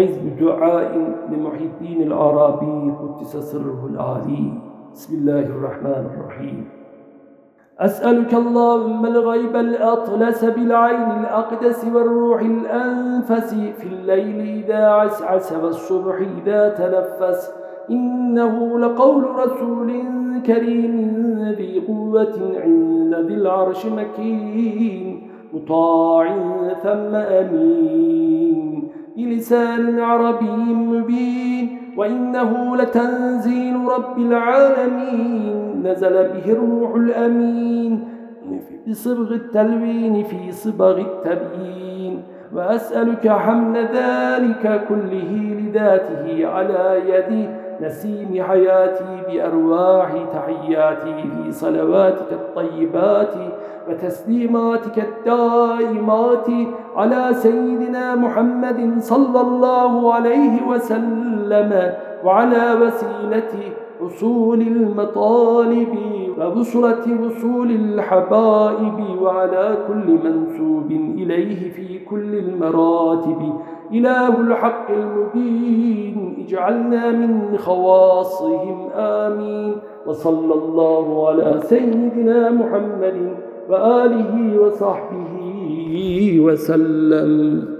حزب دعاء لمحي الدين قدس سره العالي. بسم الله الرحمن الرحيم. أسألك اللهم الغيب الأطلس بالعين الأقدس والروح الأنفس في الليل إذا عسعس والصبح إذا تنفس. إنه لقول رسول كريم ذي قوة عند ذي العرش مكين مطاع ثم أمين. بلسان عربي مبين وإنه لتنزيل رب العالمين. نزل به الروح الأمين. بصبغ التلوين في صبغ التبيين. وأسألك حمل ذلك كله لذاته على يدي. نسيم حياتي بأرواح تحياتي في صلواتك الطيبات وتسليماتك الدائمات على سيدنا محمد صلى الله عليه وسلم وعلى وسيلة وصول المطالب وبصرة وصول الحبائب وعلى كل منسوب إليه في كل المراتب إله الحق المبين اجعلنا من خواصهم آمين. وصلى الله على سيدنا محمد وآله وصحبه وسلم.